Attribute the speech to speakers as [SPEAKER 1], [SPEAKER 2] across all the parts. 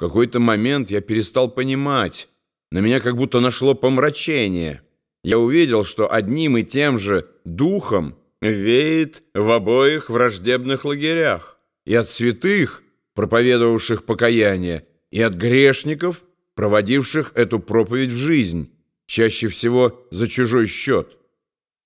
[SPEAKER 1] какой-то момент я перестал понимать. На меня как будто нашло помрачение. Я увидел, что одним и тем же духом веет в обоих враждебных лагерях. И от святых, проповедовавших покаяние, и от грешников, проводивших эту проповедь в жизнь, чаще всего за чужой счет.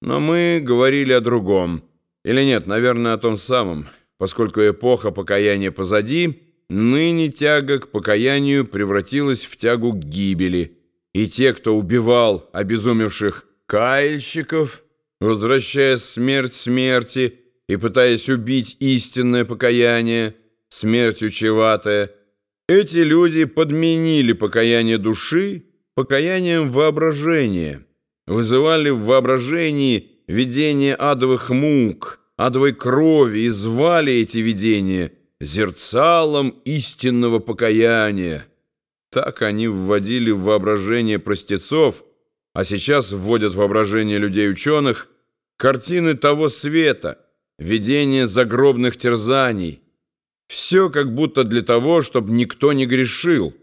[SPEAKER 1] Но мы говорили о другом. Или нет, наверное, о том самом. Поскольку эпоха покаяния позади, ныне тяга к покаянию превратилась в тягу к гибели, и те, кто убивал обезумевших каяльщиков, возвращая смерть смерти и пытаясь убить истинное покаяние, смертью чеватое, эти люди подменили покаяние души покаянием воображения, вызывали в воображении видение адовых мук, адовой крови и звали эти видения – зерцалом истинного покаяния. Так они вводили в воображение простецов, а сейчас вводят в воображение людей-ученых картины того света, видение загробных терзаний. Все как будто для того, чтобы никто не грешил.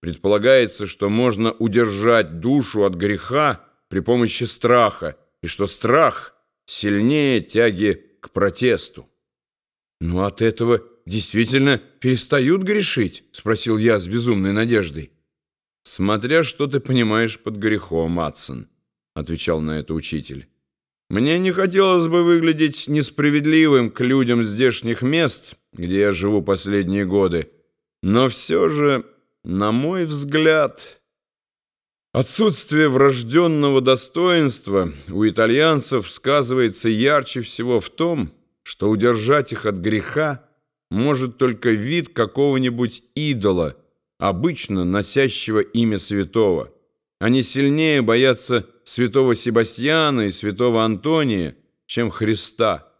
[SPEAKER 1] Предполагается, что можно удержать душу от греха при помощи страха, и что страх сильнее тяги к протесту. Но от этого действительно перестают грешить?» — спросил я с безумной надеждой. «Смотря что ты понимаешь под грехом, Матсон», — отвечал на это учитель. «Мне не хотелось бы выглядеть несправедливым к людям здешних мест, где я живу последние годы, но все же, на мой взгляд, отсутствие врожденного достоинства у итальянцев сказывается ярче всего в том, что удержать их от греха — может только вид какого-нибудь идола, обычно носящего имя святого. Они сильнее боятся святого Себастьяна и святого Антония, чем Христа.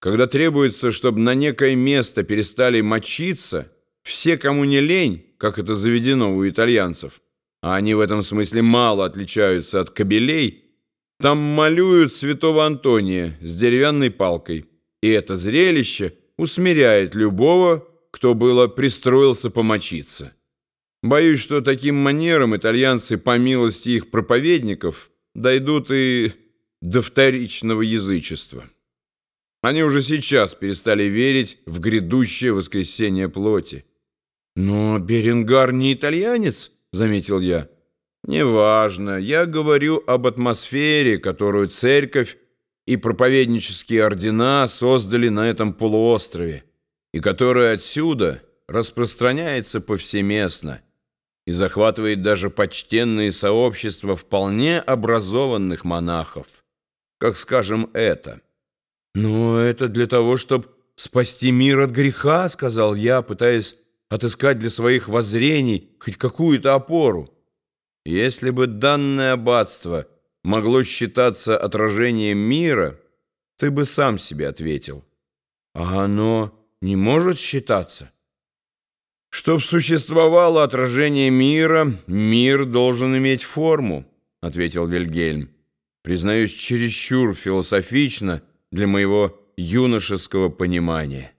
[SPEAKER 1] Когда требуется, чтобы на некое место перестали мочиться, все, кому не лень, как это заведено у итальянцев, а они в этом смысле мало отличаются от кобелей, там малюют святого Антония с деревянной палкой. И это зрелище – усмиряет любого, кто было пристроился помочиться. Боюсь, что таким манером итальянцы, по милости их проповедников, дойдут и до вторичного язычества. Они уже сейчас перестали верить в грядущее воскресение плоти. «Но Беренгар не итальянец», — заметил я. «Неважно. Я говорю об атмосфере, которую церковь и проповеднические ордена создали на этом полуострове, и которая отсюда распространяется повсеместно и захватывает даже почтенные сообщества вполне образованных монахов, как, скажем, это. «Но это для того, чтобы спасти мир от греха», — сказал я, пытаясь отыскать для своих воззрений хоть какую-то опору. «Если бы данное аббатство — могло считаться отражением мира, ты бы сам себе ответил. А оно не может считаться? Чтоб существовало отражение мира, мир должен иметь форму, ответил Вильгельм. Признаюсь, чересчур философично для моего юношеского понимания.